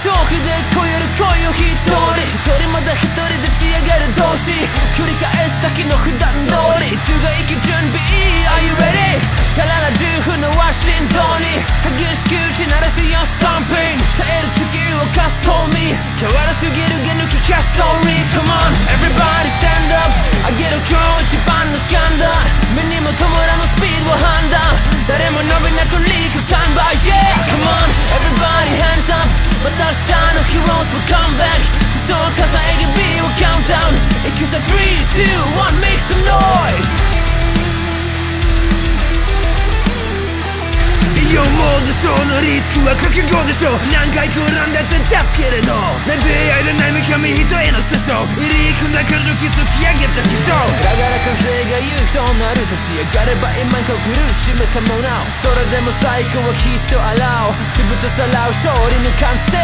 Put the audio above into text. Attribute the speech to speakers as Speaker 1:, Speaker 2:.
Speaker 1: 遠くで超える恋を一人。一人まだ一人でち上がる同士。繰り返すだけの普段通り。つが行き準備？Are you ready? からな10分のワシントンに。激しく打ち鳴らすよスタンピング耐える月を貸す Call me 変わらすぎるが抜きキャストリー。Come on everybody stand will come back. 裾を数えぎ B を countdown. いくぜ3 2 1 make some noise.
Speaker 2: イオンモードショーのリスクは覚悟でしょう。何回転んだって立つけれどな出会いでない三上人への訴訟入り組んだ感情築き上げた気象
Speaker 1: だから風が言うとなる立ち上がれば今こ苦しめたものそれでも最高はきっと洗う。全てさらう勝利の完成